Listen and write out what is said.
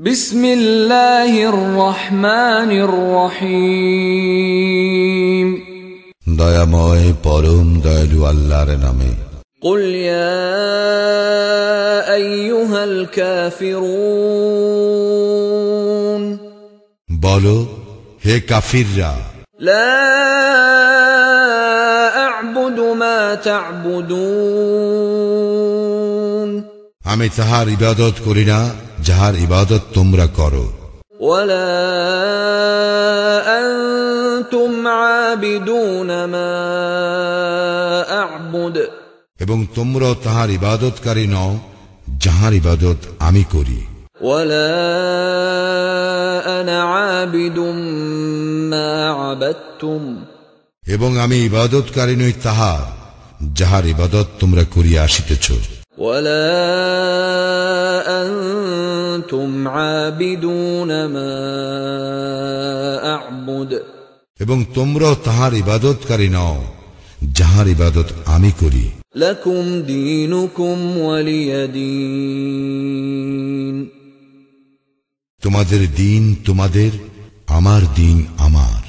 بسم الله الرحمن الرحيم দয়াময় পরম দয়ালু আল্লাহর নামে قل يا أيها الكافرون বলো হে কাফিররা لا أعبد ما تعبدون আমি তাহার ইবাদত করি না যাহার ইবাদত তোমরা করো ولا أنتم عابدون ما أعبد এবং তোমরাও তাহার ইবাদতকারী নও যাহার ইবাদত আমি করি ولا أنا عابد ما عبدتم এবং আমি ইবাদতকারী নই তাহার যাহার ইবাদত তোমরা করিয়া আসিতেছ ولا এবং তোমরাও তাহার ইবাদতকারী নও যাহার ইবাদত আমি করি। লকুম দিন তোমাদের দিন তোমাদের আমার দিন আমার।